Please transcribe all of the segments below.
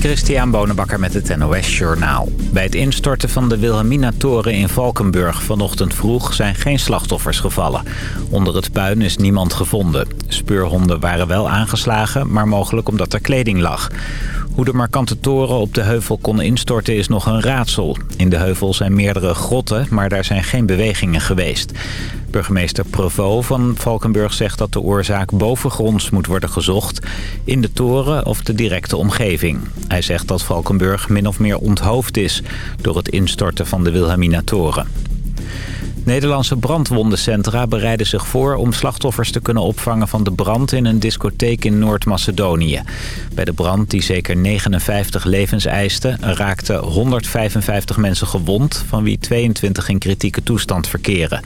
Christian Bonenbakker met het NOS Journaal. Bij het instorten van de Wilhelmina-toren in Valkenburg vanochtend vroeg zijn geen slachtoffers gevallen. Onder het puin is niemand gevonden. Speurhonden waren wel aangeslagen, maar mogelijk omdat er kleding lag. Hoe de markante toren op de heuvel kon instorten is nog een raadsel. In de heuvel zijn meerdere grotten, maar daar zijn geen bewegingen geweest. Burgemeester Provo van Valkenburg zegt dat de oorzaak bovengronds moet worden gezocht... in de toren of de directe omgeving. Hij zegt dat Valkenburg min of meer onthoofd is... door het instorten van de Wilhelmina-toren. Nederlandse brandwondencentra bereiden zich voor om slachtoffers te kunnen opvangen van de brand in een discotheek in Noord-Macedonië. Bij de brand, die zeker 59 levens eiste, raakten 155 mensen gewond, van wie 22 in kritieke toestand verkeren.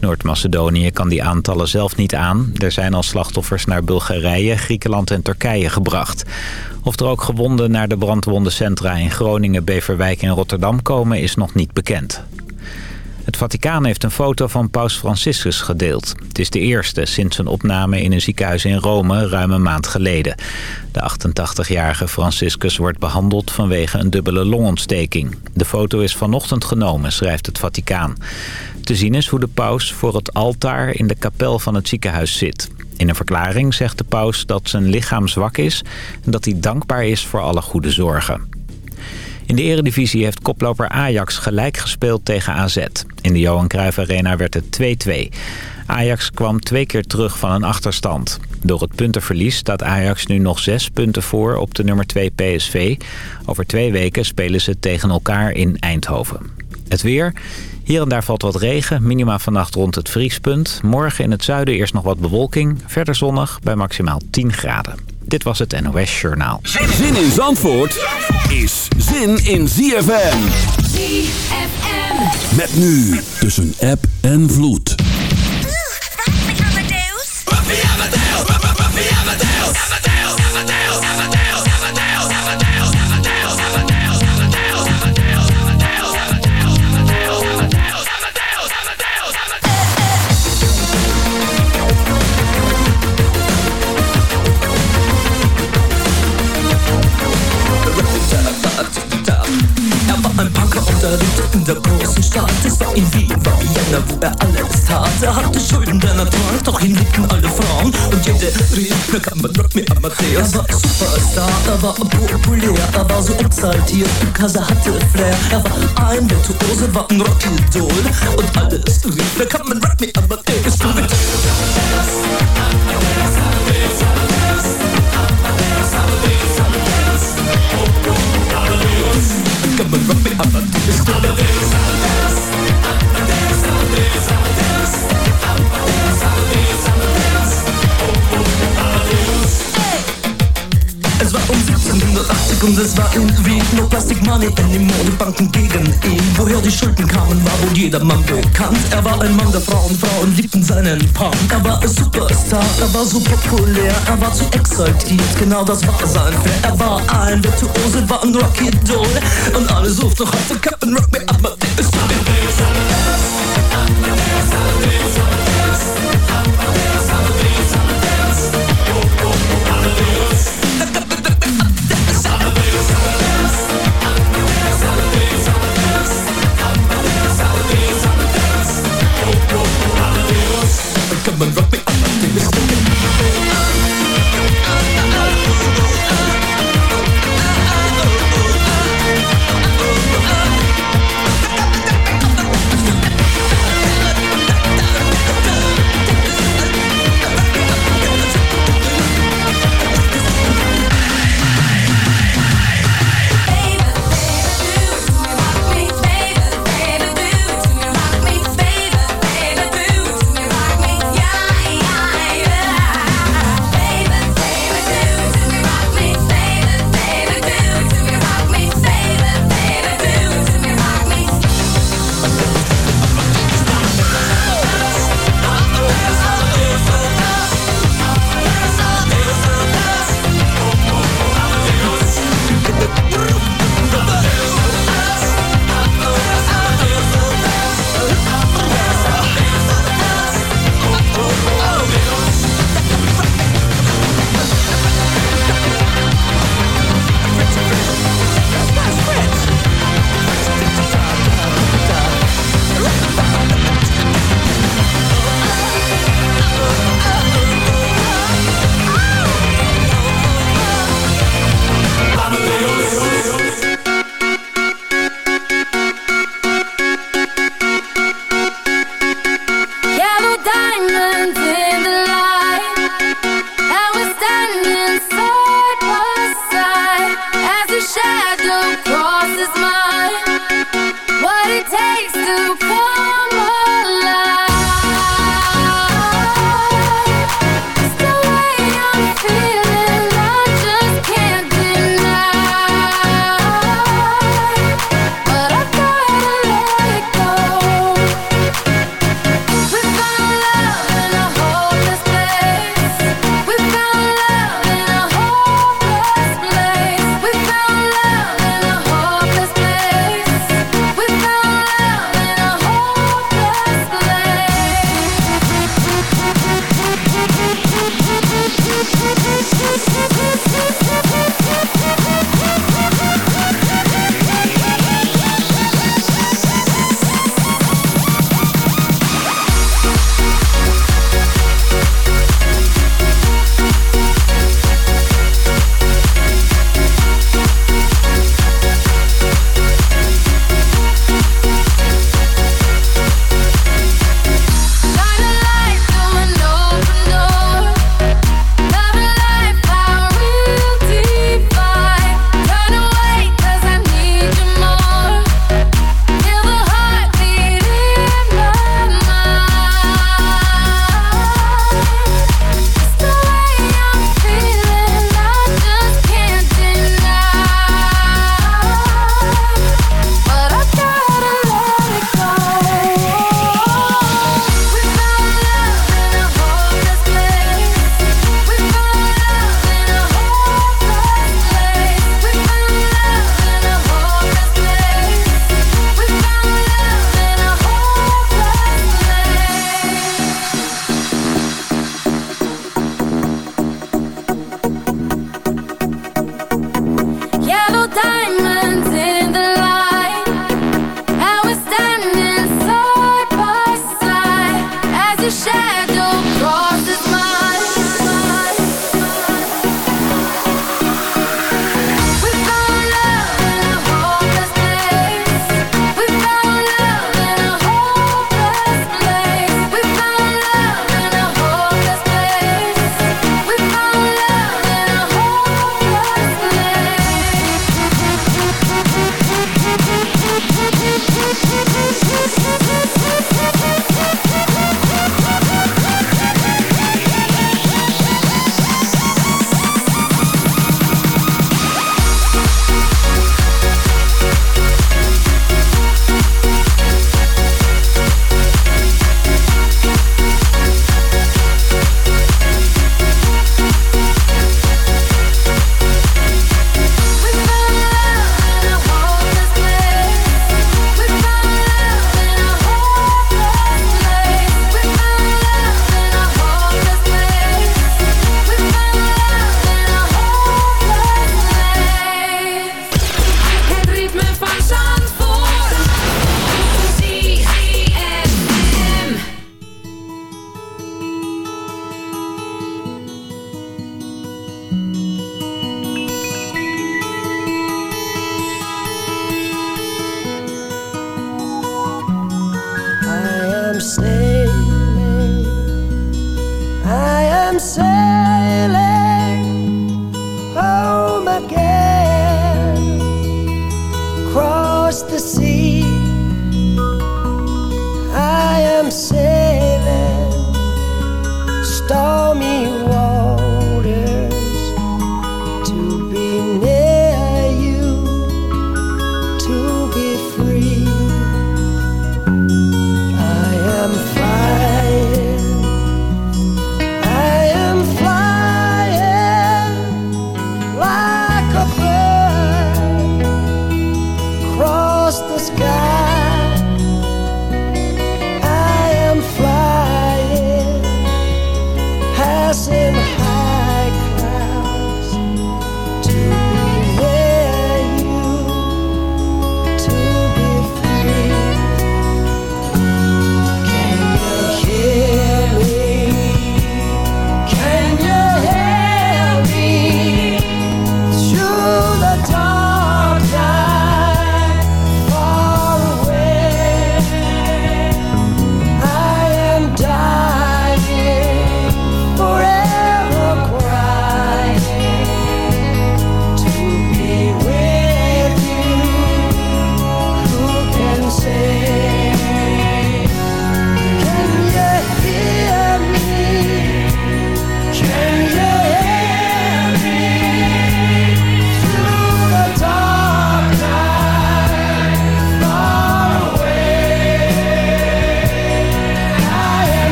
Noord-Macedonië kan die aantallen zelf niet aan. Er zijn al slachtoffers naar Bulgarije, Griekenland en Turkije gebracht. Of er ook gewonden naar de brandwondencentra in Groningen, Beverwijk en Rotterdam komen is nog niet bekend. Het Vaticaan heeft een foto van paus Franciscus gedeeld. Het is de eerste sinds een opname in een ziekenhuis in Rome ruim een maand geleden. De 88-jarige Franciscus wordt behandeld vanwege een dubbele longontsteking. De foto is vanochtend genomen, schrijft het Vaticaan. Te zien is hoe de paus voor het altaar in de kapel van het ziekenhuis zit. In een verklaring zegt de paus dat zijn lichaam zwak is... en dat hij dankbaar is voor alle goede zorgen. In de eredivisie heeft koploper Ajax gelijk gespeeld tegen AZ. In de Johan Cruijff Arena werd het 2-2. Ajax kwam twee keer terug van een achterstand. Door het puntenverlies staat Ajax nu nog zes punten voor op de nummer 2 PSV. Over twee weken spelen ze tegen elkaar in Eindhoven. Het weer... Hier en daar valt wat regen, minima vannacht rond het vriespunt. Morgen in het zuiden eerst nog wat bewolking, verder zonnig bij maximaal 10 graden. Dit was het NOS Journaal. Zin in Zandvoort is zin in ZFM. ZFM. Met nu tussen app en vloed. Stadt. Es war in Wien, war Vienna, wo er alles tat. Er hatte Schulden, der Natur, doch ihn alle Frauen. Und jede rief, na kann man Rock me Amadeus. Er war Superstar, er war populär, er war so exaltiert, er hatte Flair. Er war ein Virtuose, war ein Rockidol. Und alles rief, na kann man Rock me Amadeus. Come rock me Amadeus. War um 1780 und es war in Wien No Plastic Money in die Modebanken gegen ihn. Woher die Schulden kamen, war wohl jedermann bekannt. Er war ein Mann der Frauen, Frauen liebten seinen Punk Er war ein Superstar, er war so populär Er war zu exaltiert, genau das war sein Flair. Er war ein Virtuose, war ein Rocky-Doll Und alle suchten noch heute Captain Rock Me Amadeus Come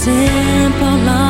simple honesty.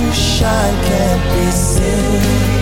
you shine can't be seen?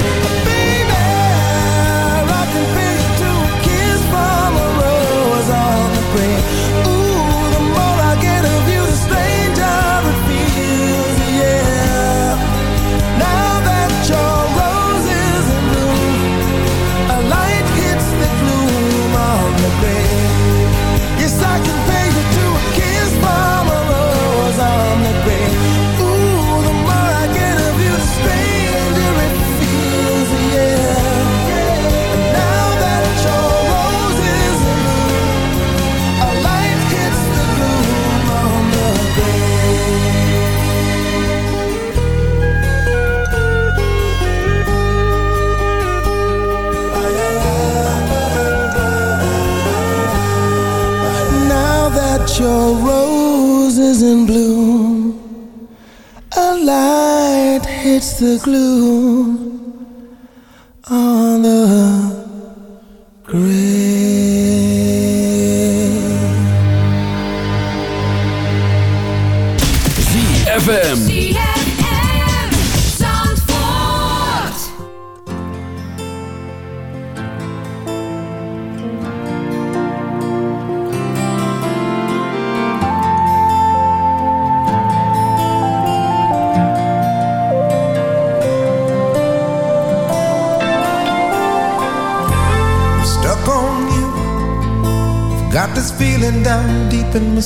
The gloom